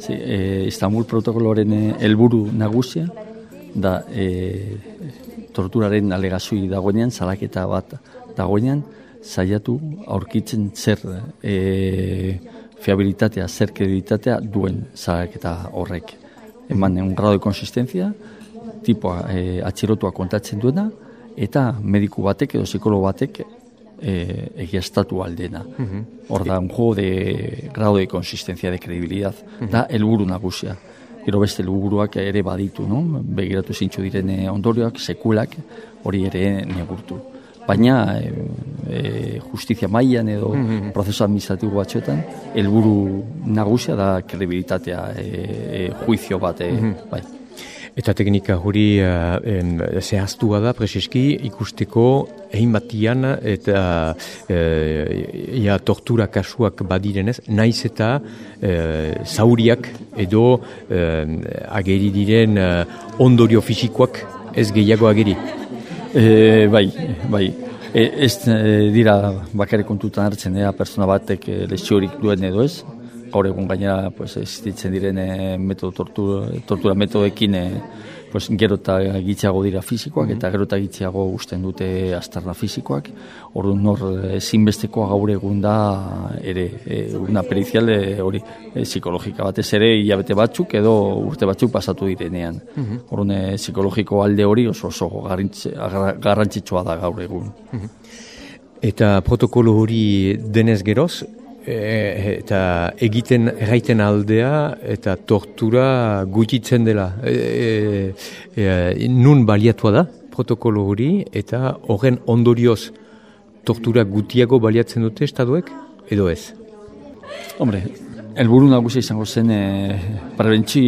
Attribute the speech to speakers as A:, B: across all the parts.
A: Sí, e, Istanbul protokoloren helburu nagusia da e, torturaren alegazui dagoenean, salaketa bat dagoenean, saiatu aurkitzen zer e, fiabilitatea, zer kreditatea duen salaketa horrek. Eman un grado de consistencia, tipoa e, atxirotua kontatzen duena, eta mediku batek edo psikologo batek eh, egiaztatu aldena. Hor da, un juego de grado de consistencia, de credibilidad, da helburu nagusia. Gero beste helburuak ere baditu, no? begiratu zintxu diren eh, ondorioak, sekulak, hori ere negurtu. Baina e, e, justizia mailan edo mm -hmm. prozesu administratibo batxoetan, helburu nagusia da kredibilitatea, e, e, juizio bat, e, bai.
B: Eta teknika hori uh, zehaztua da, preseski, ikusteko egin batian eta uh, tortura kasuak badirenez, naiz eta uh, zauriak edo uh, ageri diren ondorio fisikoak ez gehiago ageri.
A: E, bai, bai. E, ez e, dira bakarrik kontutan hartzen, ea persona batek e, lesiorik duen edo ez, gaur egun gainera pues, existitzen diren eh, metodo tortura, tortura metodekin eh, pues, gero eta gitziago dira fizikoak eta gero eta gitziago usten dute astarna fizikoak. Ordu nor ezinbestekoa gaur egun da ere e, una periziale hori e, psikologika batez ere hilabete batzuk edo urte batzuk pasatu direnean. Mm -hmm. psikologiko alde hori oso oso garrantzitsua da gaur egun.
B: Eta protokolo hori denez geroz, e, eta egiten erraiten aldea eta tortura gutitzen dela. E, e, nun baliatua da protokolo hori eta horren ondorioz tortura gutiago baliatzen dute estaduek edo ez?
A: Hombre, Elburu nagusia izango zen e, prebentsi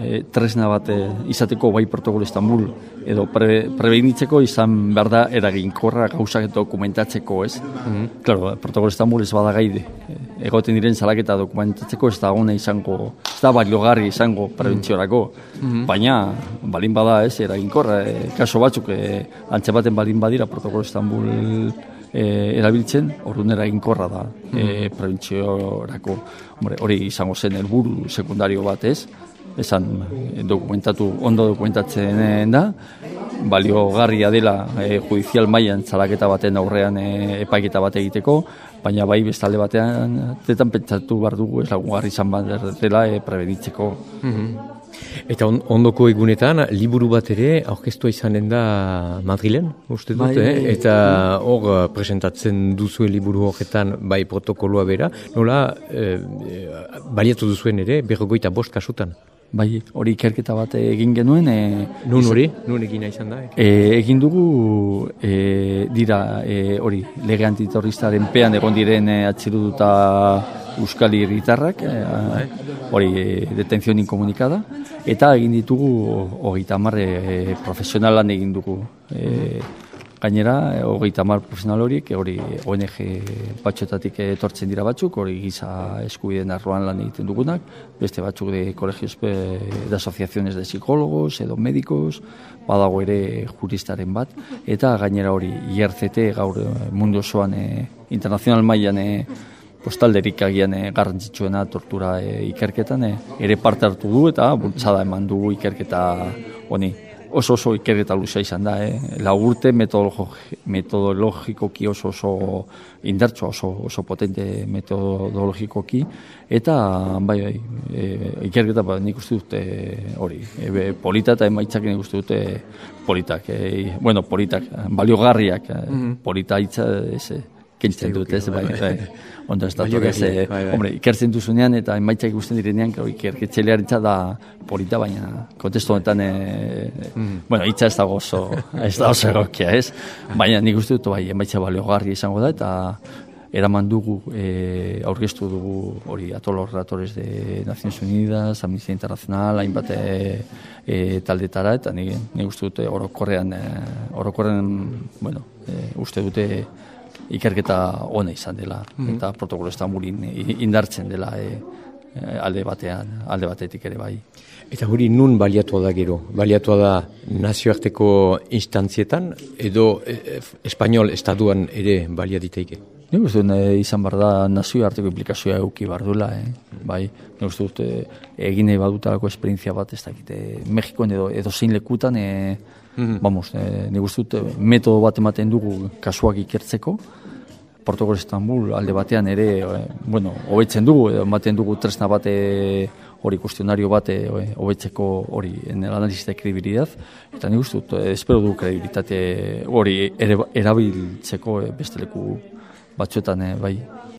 A: e, tresna bat e, izateko bai protokolo Istanbul edo pre, prebenitzeko izan behar da eraginkorra gauzak dokumentatzeko, ez? Mm -hmm. Claro, protokolo Istanbul ez bada gaide egoten diren salaketa dokumentatzeko ez da gona izango, ez da baliogarri izango prebentziorako, mm baina balin bada, ez, eraginkorra, e, kaso batzuk e, antze baten balin badira protokolo Istanbul e, erabiltzen, orduan eraginkorra da mm -hmm. prebentziorako hori izango zen helburu sekundario bat ez, esan dokumentatu, ondo dokumentatzen da, baliogarria dela e, judizial mailan zalaketa baten aurrean e, epaiketa bat egiteko, baina bai bestalde batean tetan pentsatu behar dugu ez lagungarri izan bat dela e, prebenitzeko.
B: Mm Eta on, ondoko egunetan, liburu bat ere, aurkeztua izanen da Madrilen, uste dut, bai, eh? bai. eta hor eh, presentatzen duzuen liburu horretan bai protokoloa bera, nola, eh, baliatu duzuen ere, berrogoita bost kasutan.
A: Bai, hori ikerketa bat egin genuen. E,
B: Nun hori? Nun egin izan da?
A: E, egin dugu, e, dira, e, hori, lege antiterroristaren pean egon diren e, atxiruduta Euskal Herritarrak, e, hori, e, detenzion inkomunikada, eta egin ditugu, hori, tamarre, e, profesionalan egin dugu. E, Gainera, hogeita mar profesional horiek, hori ONG batxotatik etortzen dira batzuk, hori giza eskubideen arroan lan egiten dugunak, beste batzuk de kolegios de asociaciones de psicólogos edo médicos, badago ere juristaren bat, eta gainera hori IRCT gaur mundu osoan e, internazional mailan e, postalderik agian e, garrantzitsuena tortura e, ikerketan e, ere parte hartu du eta bultzada eman dugu ikerketa honi oso oso ikerketa luza izan da, eh? La urte metodologikoki oso oso indartso oso, oso potente metodologikoki eta bai bai e, ikerketa ba, nik uste dute hori e, polita eta emaitzak nik uste dute politak e, bueno politak baliogarriak mm -hmm. polita hitza ez kentzen dut ez bai, bai. ondo ez da, bai, bai. hombre, ikertzen duzunean eta emaitzak ikusten direnean, ikerketzelearen da polita, baina kontestu honetan, e, mm. bueno, itza ez da oso, ez da oso egokia, ez? Baina nik uste dut, bai, emaitza baliogarri izango da, eta eraman dugu, e, aurkeztu dugu hori atolor ratores de Naciones Unidas, Amnistía Internacional, hainbat e, e, taldetara, eta nik, nik uste dute orokorrean, e, orokorrean, bueno, e, uste dute ikerketa ona izan dela mm eta protokolo Estambulin indartzen dela e, e, alde batean alde batetik ere bai
B: Eta hori nun baliatua da gero? Baliatua da nazioarteko instantzietan edo e, e, espanol estaduan ere balia diteike?
A: Nik uste dut eh, izan behar da nazio harteko implikazioa euki behar duela, eh? bai, nik uste dut eh, egin nahi badutalako esperientzia bat, ez dakite, Mexikoen edo, edo zein lekutan, eh, mm vamos, eh, nik uste eh, metodo bat ematen dugu kasuak ikertzeko, Portugol Istanbul alde batean ere, eh, bueno, hobetzen dugu, ematen dugu tresna bate hori kustionario bate hobetzeko hori en el análisis de credibilidad. Eta ni gustu espero du credibilitate hori erabiltzeko beste leku batzuetan bai